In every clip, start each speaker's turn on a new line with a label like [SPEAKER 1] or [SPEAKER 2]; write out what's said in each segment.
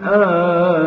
[SPEAKER 1] Ah.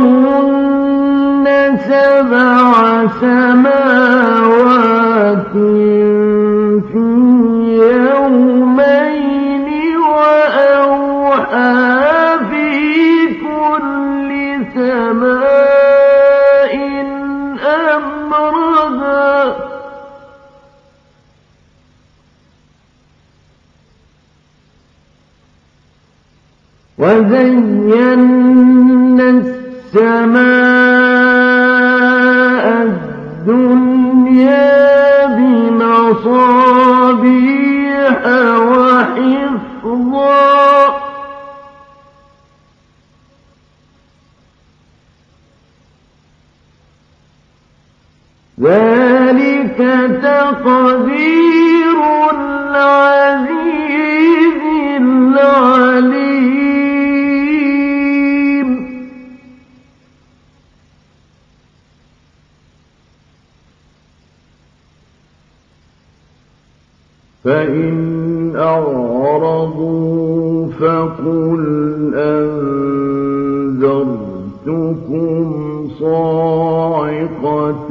[SPEAKER 1] فقضاهن سبع سماوات في يومين وأوحى في كل سماء أمرها. وزينا السماء الدنيا بمصابيح وحفظا. ذلك تقدير فإن أعرضوا فقل أنذرتكم صاعقة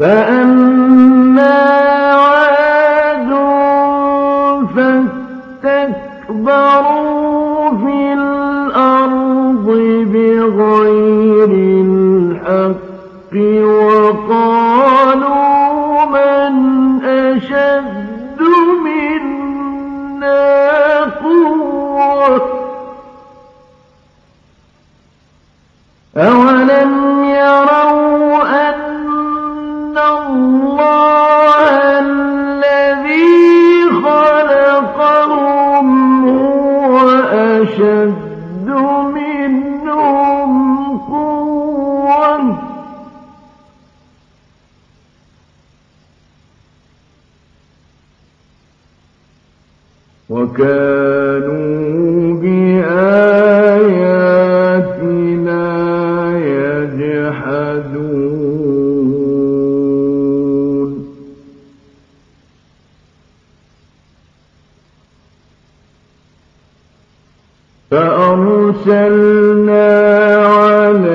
[SPEAKER 1] فأما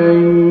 [SPEAKER 1] من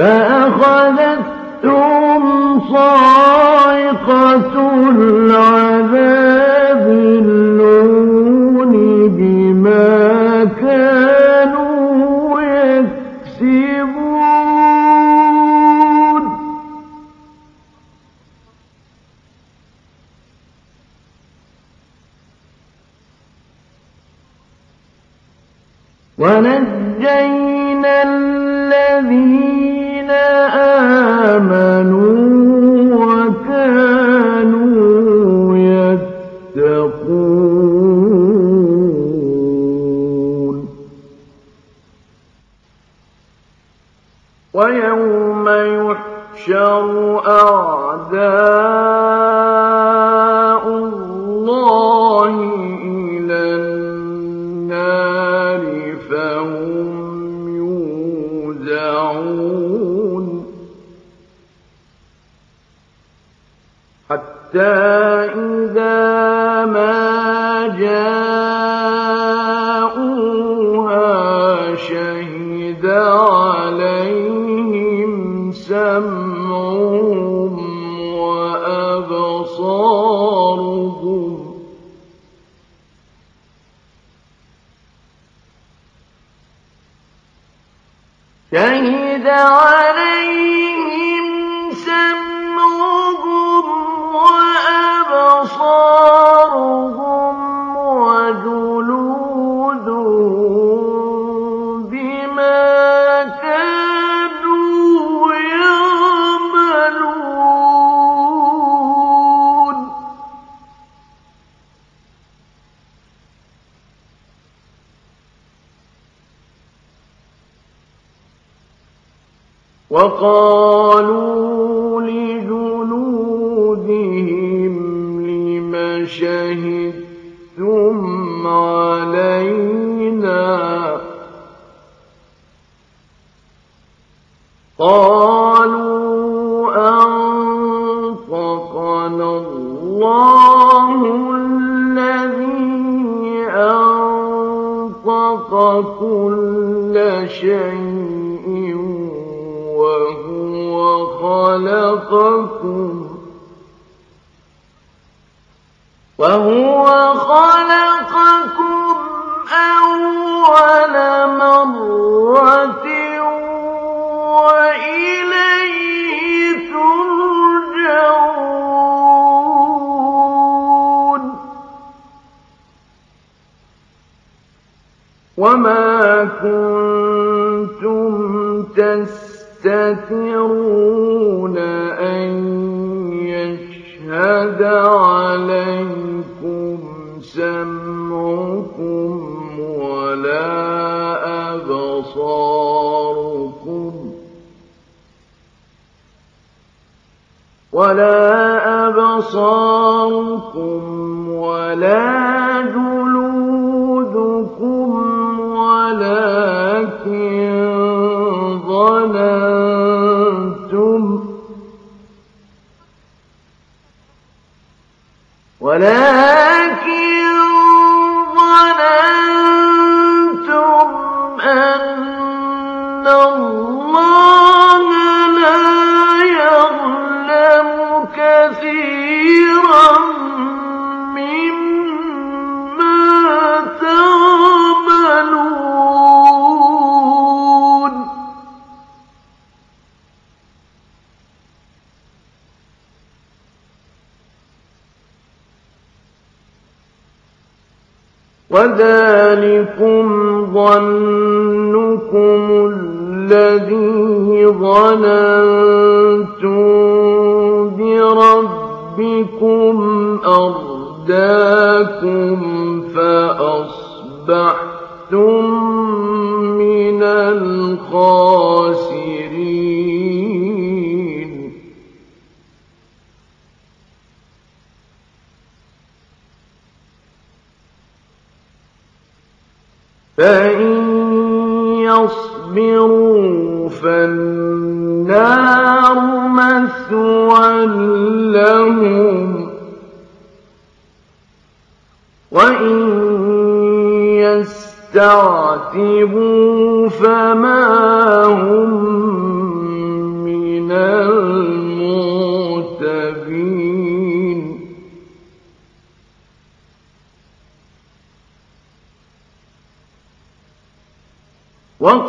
[SPEAKER 1] فأخذتهم صاعقة العذاب. شهد عليه وقال وما كنتم تستترون أن يشهد عليكم سمعكم ولا أبصاركم ولا أبصاركم ولا ظننتم ولكن وذلكم ظنكم الذي ظننتم بربكم أرداكم فأصبحتم من الخاسرين. فإن يصبروا فالنار مثوى لهم وإن يستعتبوا فما هم من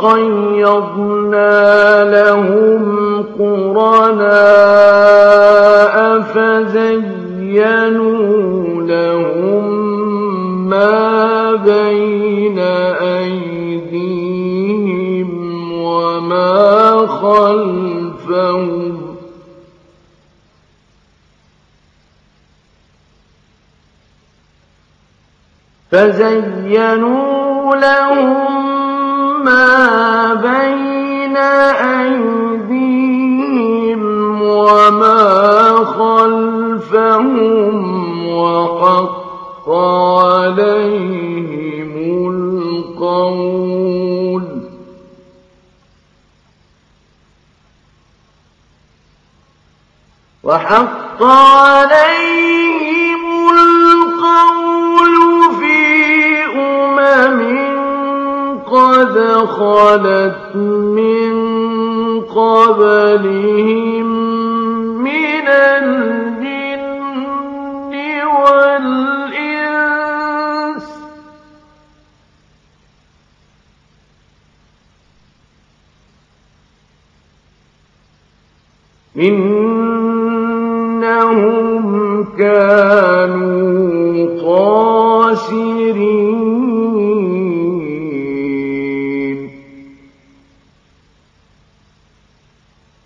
[SPEAKER 1] وقيضنا لهم قرناء فزينوا لهم ما بين أيديهم وما خلفهم فزينوا لهم ما بين أيديهم وما خلفهم وحق عليهم القول. وحق عليهم قد من قبلهم من الجن والإنس. إنهم كانوا خاسرين.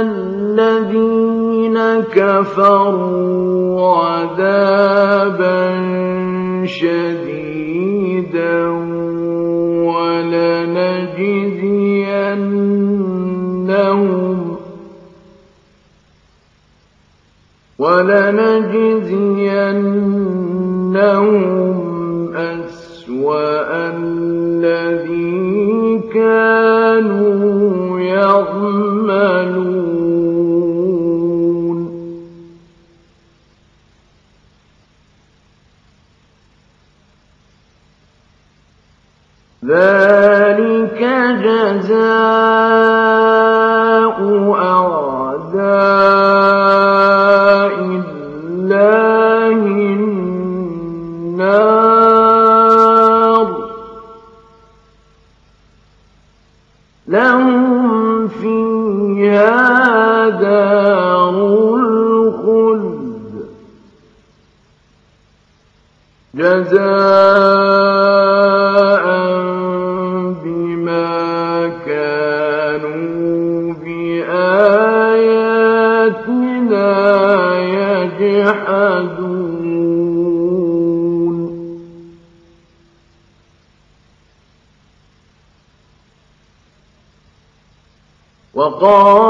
[SPEAKER 1] الذين كفروا عذابا شديدا ولنجزينهم ولنجزينهم أسوأ الذي كانوا يعملون. ذلك جزاء أعداء الله النار. لهم فيها دار الخلد. جزاء وقال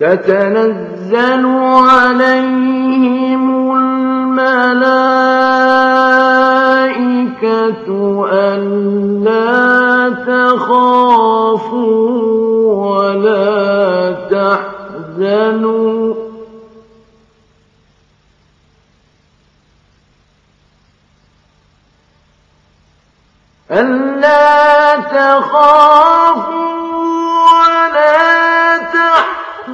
[SPEAKER 1] تتنزل عليهم الملائكة ألا تخافوا ولا تحزنوا. ألا تخافوا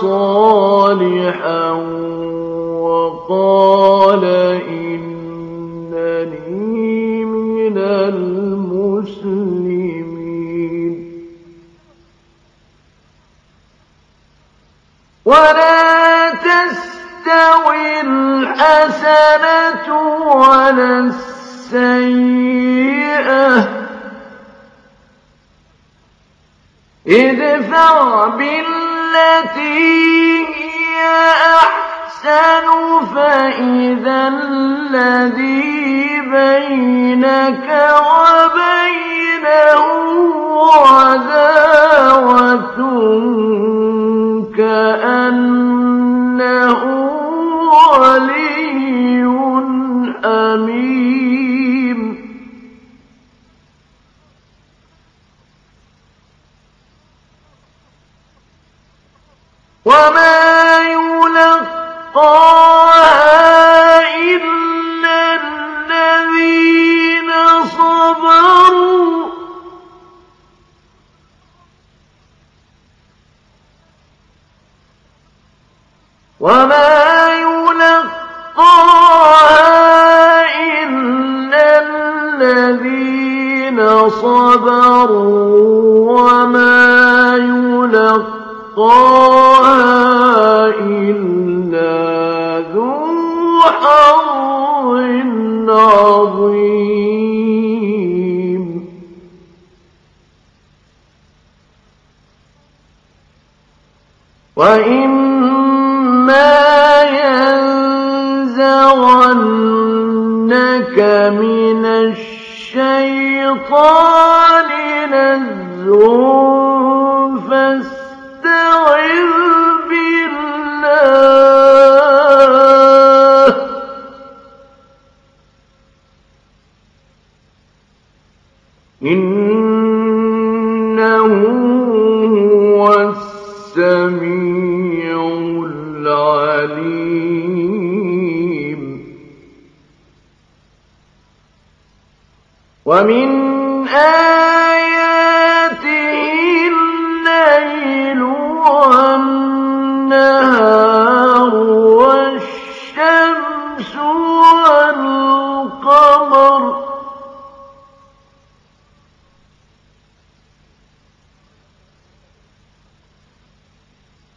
[SPEAKER 1] صالحا وقال إنني من المسلمين ولا تستوي الحسنة ولا السيئة ادفع بالتي هي أحسن فإذا الذي بينك وبينه عداوة كأنه ولي حميم وما يلقاها إلا الذين صبروا وما يلقاها إلا الذين صبروا إلا ذو حظ عظيم. وإما ينزغنك من الشيطان نزغ إنه هو السميع العليم. ومن آياته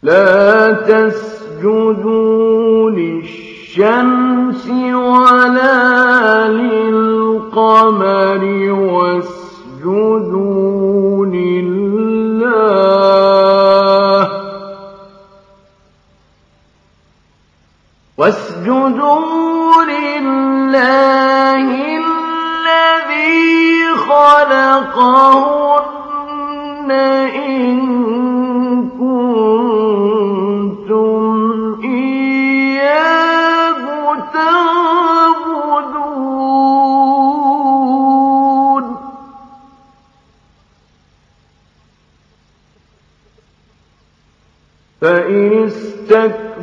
[SPEAKER 1] لا تسجدوا للشمس ولا للقمر واسجدوا لله. واسجدوا لله الذي خلقهن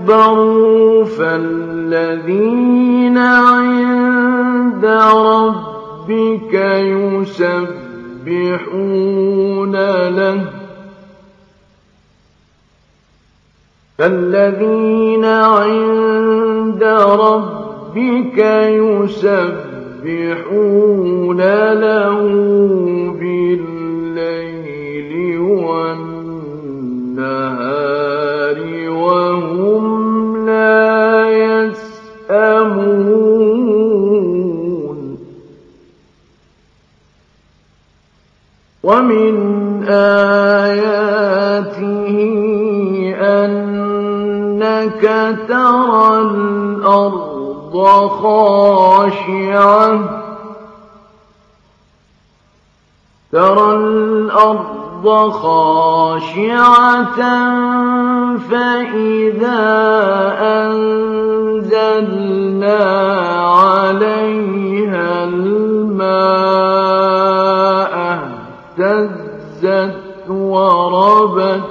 [SPEAKER 1] استكبروا فالذين عند ربك يسبحون له فالذين عند ربك يسبحون له يسأمون ومن آياته أنك ترى الأرض خاشعة. ترى الأرض خاشعة فإذا أنزلنا عليها الماء اهتزت وربت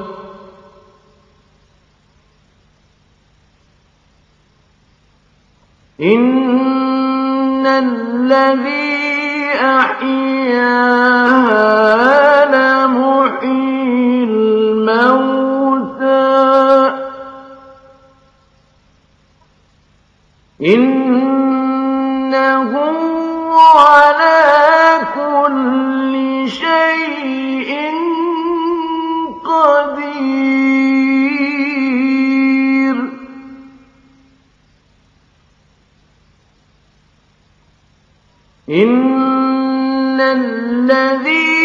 [SPEAKER 1] إن الذي أحياها لمحيي إنه على كل شيء قدير إن الذين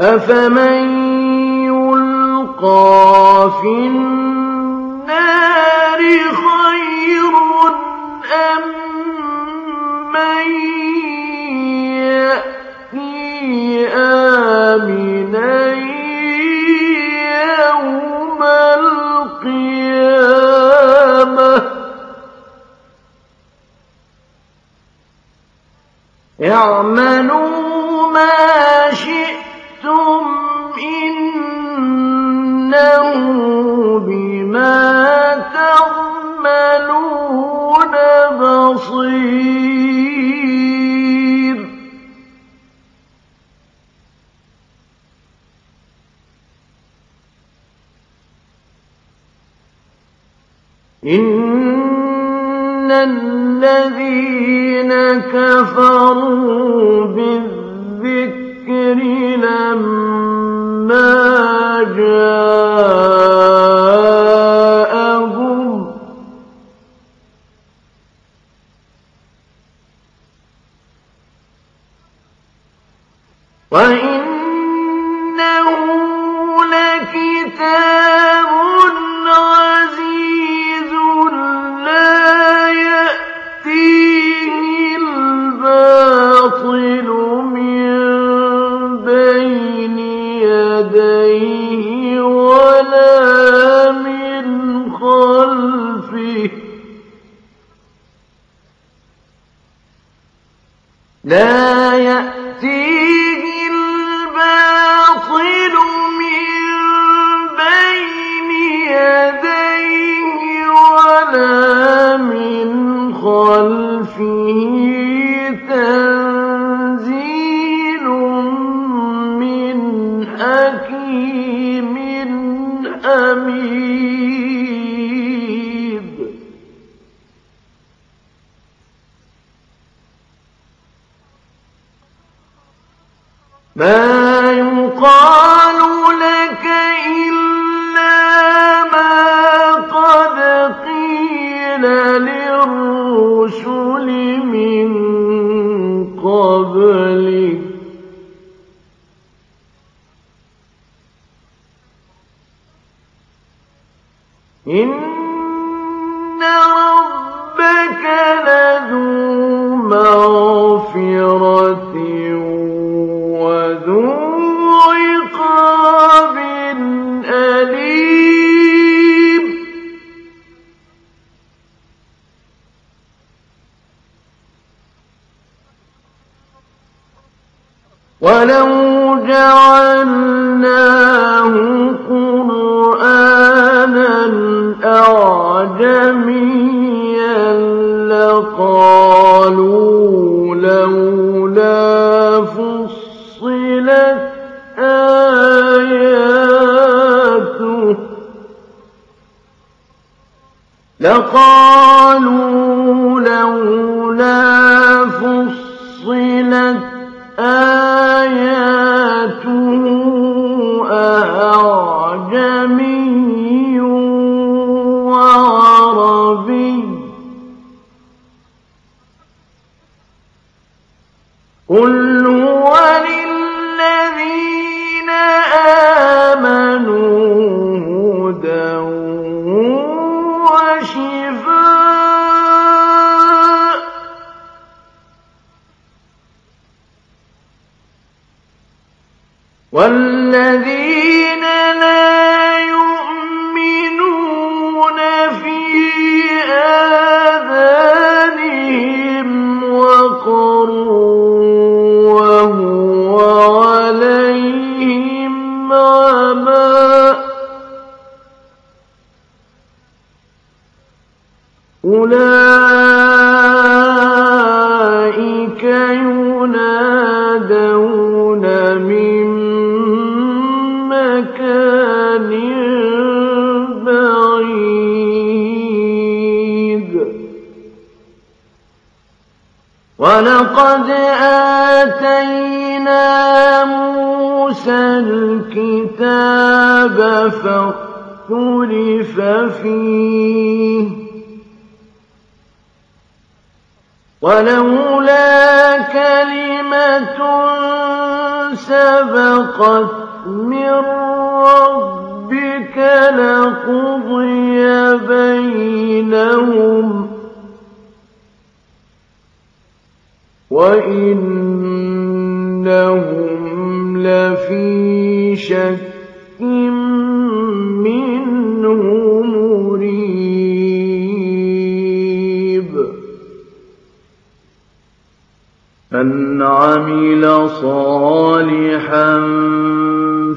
[SPEAKER 1] أفمن يلقى في النار خير أم من يأتي آمنا يوم القيامة ما إن الذين كفروا بالذكر لم إن ولقد آتينا موسى الكتاب فاختلف فيه. ولولا كلمة سبقت وَإِنَّهُمْ لَفِي شَكٍّ مِّنْهُ مُرِيبٍ. مَنْ عَمِلَ صَالِحًا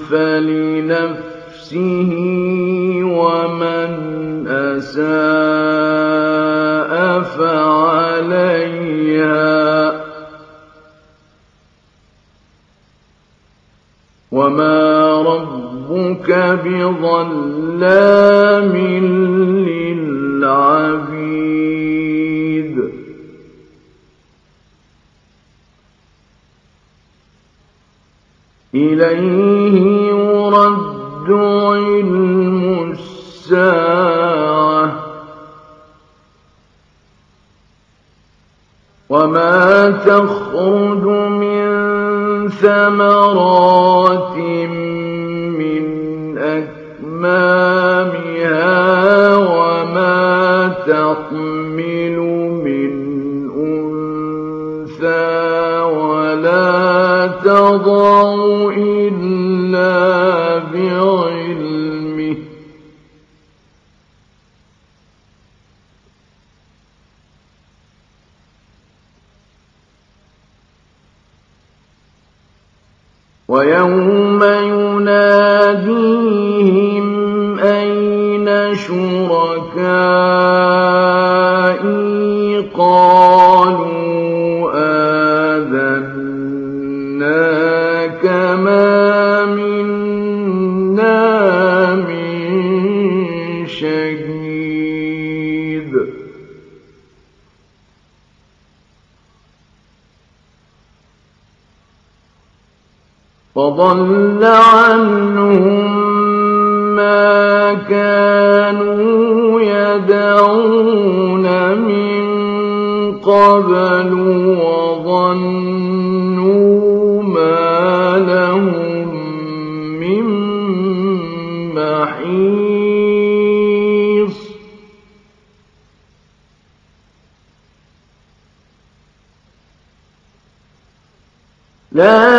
[SPEAKER 1] فَلِنَفْسِهِ ۖ وَمَنْ أَسَاءَ فَعَلَيْهَا بظلام للعبيد إليه يرد علم الساعة وما تخ ولا تضع إلا بعلمه ويوم يناديهم أين شركائي فضل عنهم ما كانوا يدعون من قبل وظنوا ما لهم من محيص. لا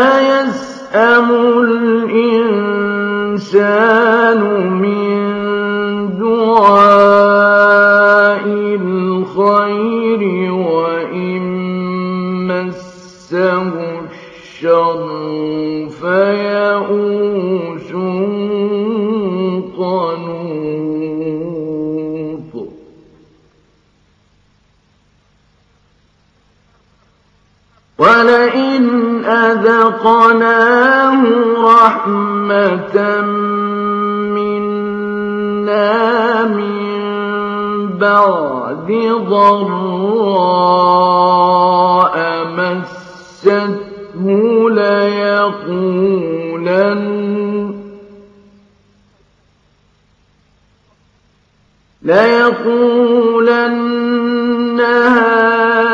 [SPEAKER 1] من دعاء الخير وإن مسه الشر فيئوس قنوط. ولئن أذقناه منا من بعد ضراء مسته ليقولن ليقولن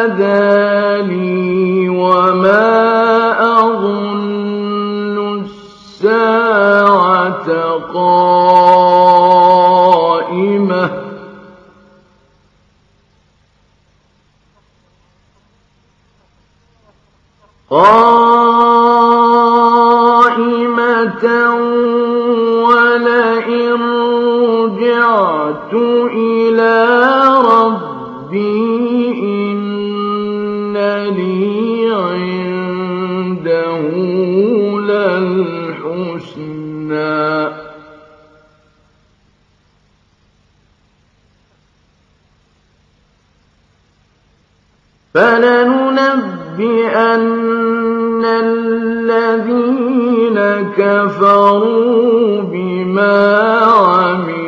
[SPEAKER 1] هذا لي وما قائمة. قائمة ولئن رجعت إلى ربي إن لي فلننبئن الذين كفروا بما عملوا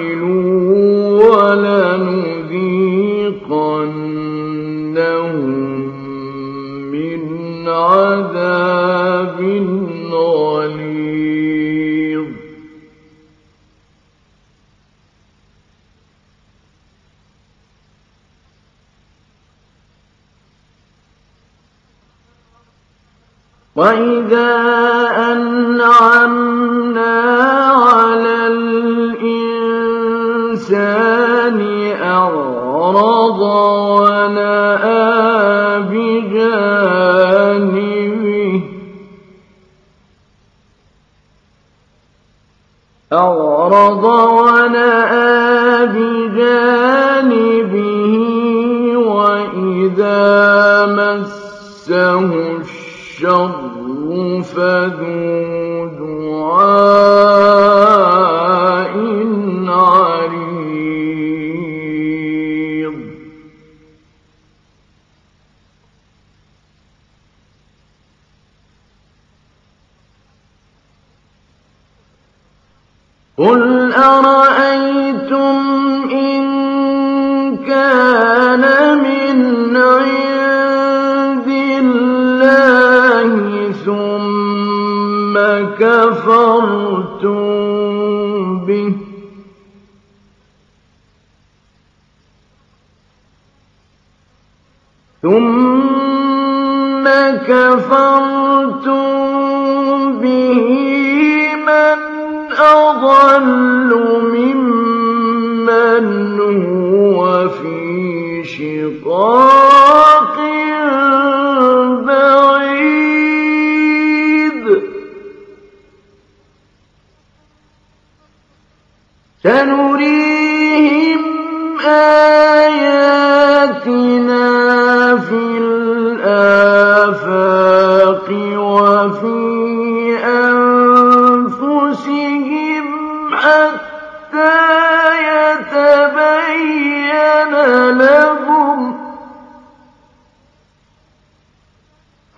[SPEAKER 1] كفروا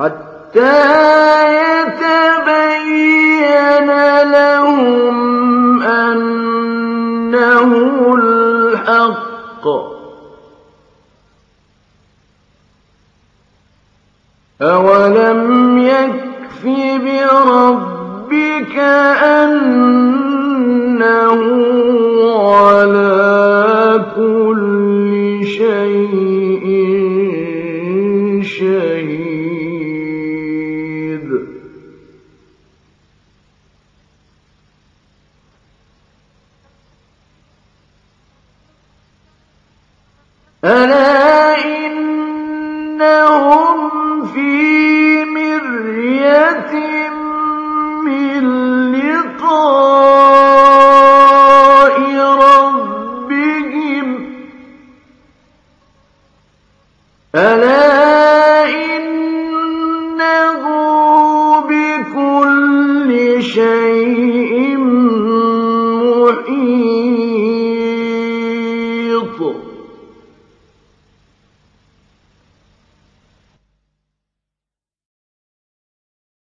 [SPEAKER 1] حتى يتبين لهم أنه الحق. أولم يكف بربك أنه